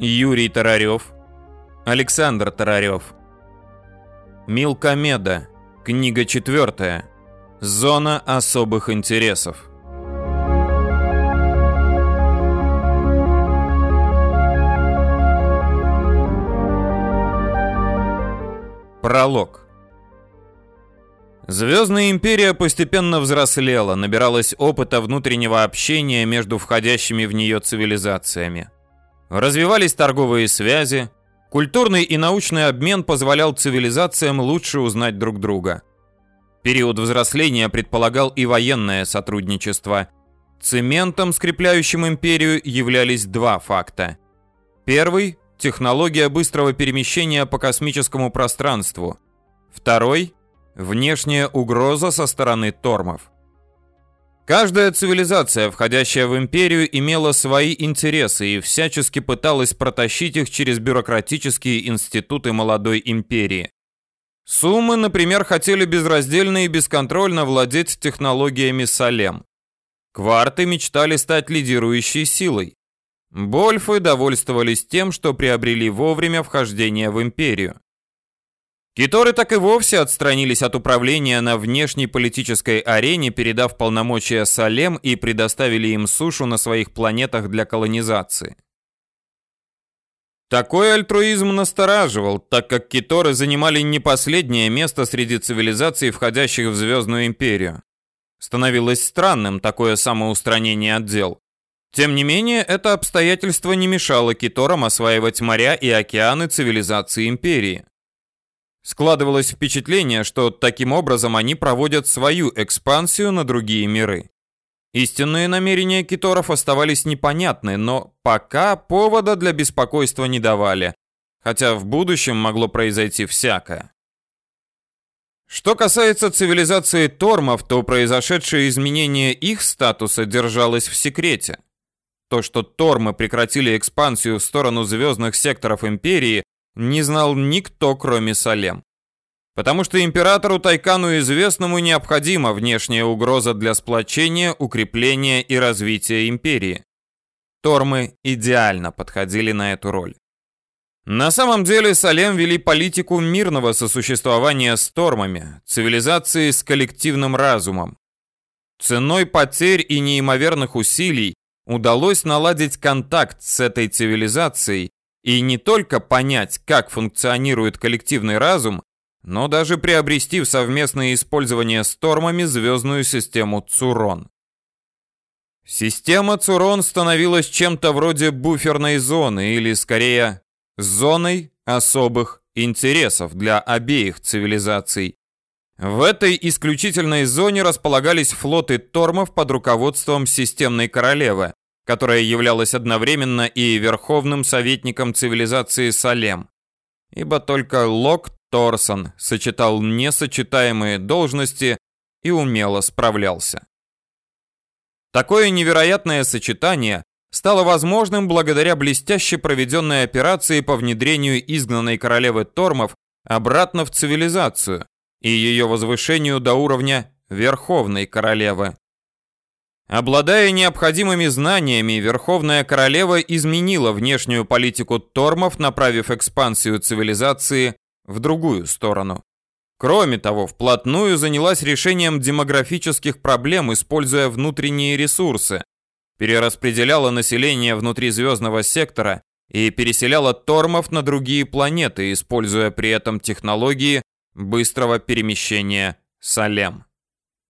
Юрий Тарарев, Александр Тарарев. Милкомеда. Книга четвертая. Зона особых интересов. Пролог. Звездная империя постепенно взрослела, набиралась опыта внутреннего общения между входящими в нее цивилизациями. Развивались торговые связи, культурный и научный обмен позволял цивилизациям лучше узнать друг друга. Период взросления предполагал и военное сотрудничество. Цементом, скрепляющим империю, являлись два факта. Первый – технология быстрого перемещения по космическому пространству. Второй Внешняя угроза со стороны тормов. Каждая цивилизация, входящая в империю, имела свои интересы и всячески пыталась протащить их через бюрократические институты молодой империи. Суммы, например, хотели безраздельно и бесконтрольно владеть технологиями Салем. Кварты мечтали стать лидирующей силой. Больфы довольствовались тем, что приобрели вовремя вхождение в империю. Киторы так и вовсе отстранились от управления на внешней политической арене, передав полномочия Салем и предоставили им сушу на своих планетах для колонизации. Такой альтруизм настораживал, так как киторы занимали не последнее место среди цивилизаций, входящих в Звездную империю. Становилось странным такое самоустранение от дел. Тем не менее, это обстоятельство не мешало киторам осваивать моря и океаны цивилизации империи. Складывалось впечатление, что таким образом они проводят свою экспансию на другие миры. Истинные намерения киторов оставались непонятны, но пока повода для беспокойства не давали, хотя в будущем могло произойти всякое. Что касается цивилизации Тормов, то произошедшее изменение их статуса держалось в секрете. То, что Тормы прекратили экспансию в сторону звездных секторов Империи, не знал никто, кроме Салем. Потому что императору Тайкану известному необходима внешняя угроза для сплочения, укрепления и развития империи. Тормы идеально подходили на эту роль. На самом деле Салем вели политику мирного сосуществования с Тормами, цивилизации с коллективным разумом. Ценой потерь и неимоверных усилий удалось наладить контакт с этой цивилизацией и не только понять, как функционирует коллективный разум, но даже приобрести в совместное использование с Тормами звездную систему Цурон. Система Цурон становилась чем-то вроде буферной зоны или, скорее, зоной особых интересов для обеих цивилизаций. В этой исключительной зоне располагались флоты Тормов под руководством системной королевы, которая являлась одновременно и верховным советником цивилизации Салем. Ибо только Лок Торсон сочетал несочетаемые должности и умело справлялся. Такое невероятное сочетание стало возможным благодаря блестяще проведенной операции по внедрению изгнанной королевы Тормов обратно в цивилизацию и ее возвышению до уровня Верховной Королевы. Обладая необходимыми знаниями, Верховная Королева изменила внешнюю политику Тормов, направив экспансию цивилизации в другую сторону. Кроме того, вплотную занялась решением демографических проблем, используя внутренние ресурсы, перераспределяла население внутри звездного сектора и переселяла Тормов на другие планеты, используя при этом технологии быстрого перемещения Салем.